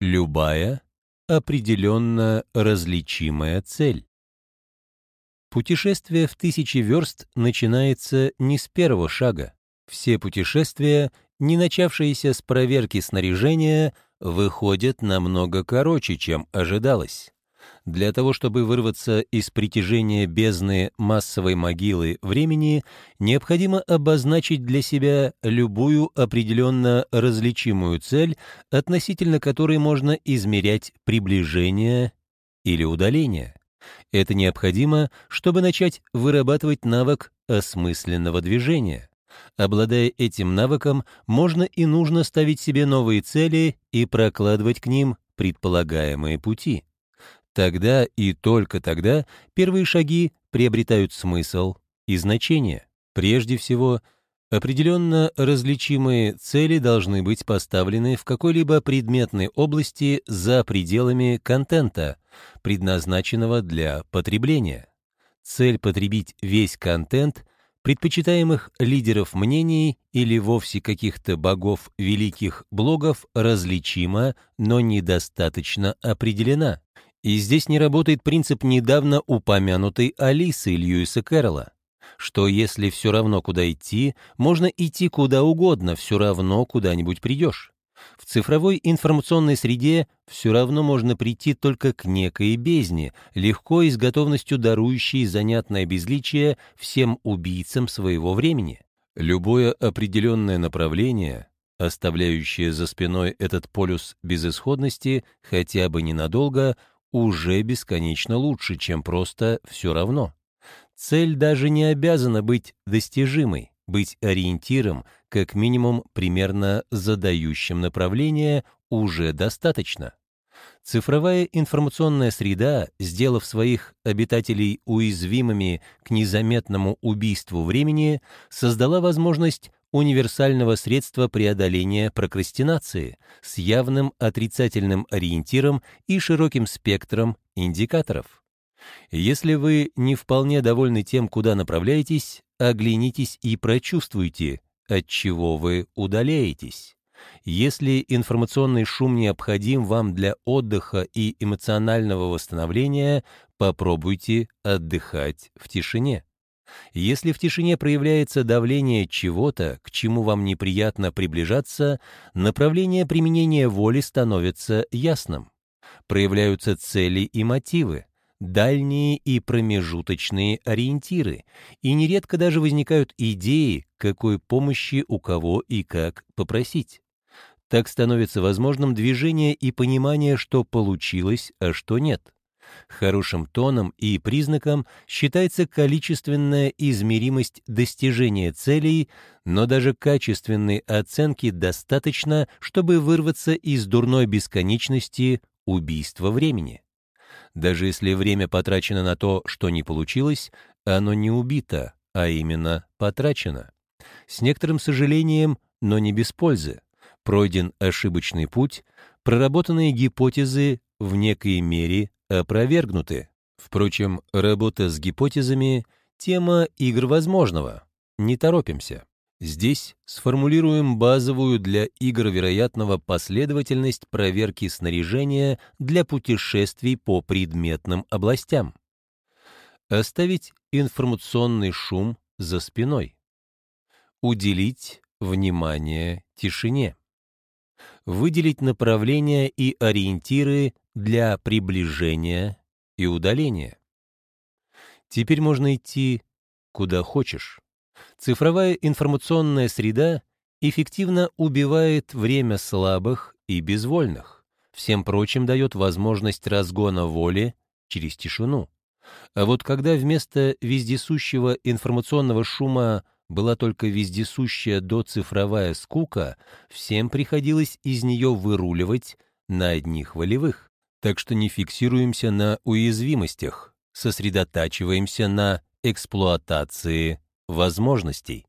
Любая определенно различимая цель. Путешествие в тысячи верст начинается не с первого шага. Все путешествия, не начавшиеся с проверки снаряжения, выходят намного короче, чем ожидалось. Для того, чтобы вырваться из притяжения бездны массовой могилы времени, необходимо обозначить для себя любую определенно различимую цель, относительно которой можно измерять приближение или удаление. Это необходимо, чтобы начать вырабатывать навык осмысленного движения. Обладая этим навыком, можно и нужно ставить себе новые цели и прокладывать к ним предполагаемые пути. Тогда и только тогда первые шаги приобретают смысл и значение. Прежде всего, определенно различимые цели должны быть поставлены в какой-либо предметной области за пределами контента, предназначенного для потребления. Цель потребить весь контент предпочитаемых лидеров мнений или вовсе каких-то богов великих блогов различима, но недостаточно определена. И здесь не работает принцип недавно упомянутой Алисы Льюиса Кэрролла, что если все равно куда идти, можно идти куда угодно, все равно куда-нибудь придешь. В цифровой информационной среде все равно можно прийти только к некой бездне, легко и с готовностью дарующей занятное безличие всем убийцам своего времени. Любое определенное направление, оставляющее за спиной этот полюс безысходности хотя бы ненадолго, уже бесконечно лучше, чем просто «все равно». Цель даже не обязана быть достижимой, быть ориентиром, как минимум примерно задающим направление, уже достаточно. Цифровая информационная среда, сделав своих обитателей уязвимыми к незаметному убийству времени, создала возможность универсального средства преодоления прокрастинации с явным отрицательным ориентиром и широким спектром индикаторов. Если вы не вполне довольны тем, куда направляетесь, оглянитесь и прочувствуйте, от чего вы удаляетесь. Если информационный шум необходим вам для отдыха и эмоционального восстановления, попробуйте отдыхать в тишине. Если в тишине проявляется давление чего-то, к чему вам неприятно приближаться, направление применения воли становится ясным. Проявляются цели и мотивы, дальние и промежуточные ориентиры, и нередко даже возникают идеи, какой помощи у кого и как попросить. Так становится возможным движение и понимание, что получилось, а что нет. Хорошим тоном и признаком считается количественная измеримость достижения целей, но даже качественной оценки достаточно, чтобы вырваться из дурной бесконечности убийства времени. Даже если время потрачено на то, что не получилось, оно не убито, а именно потрачено. С некоторым сожалением, но не без пользы. Пройден ошибочный путь, проработанные гипотезы в некой мере опровергнуты. Впрочем, работа с гипотезами — тема игр возможного. Не торопимся. Здесь сформулируем базовую для игр вероятного последовательность проверки снаряжения для путешествий по предметным областям. Оставить информационный шум за спиной. Уделить внимание тишине. Выделить направления и ориентиры для приближения и удаления. Теперь можно идти куда хочешь. Цифровая информационная среда эффективно убивает время слабых и безвольных, всем прочим дает возможность разгона воли через тишину. А вот когда вместо вездесущего информационного шума была только вездесущая доцифровая скука, всем приходилось из нее выруливать на одних волевых. Так что не фиксируемся на уязвимостях, сосредотачиваемся на эксплуатации возможностей.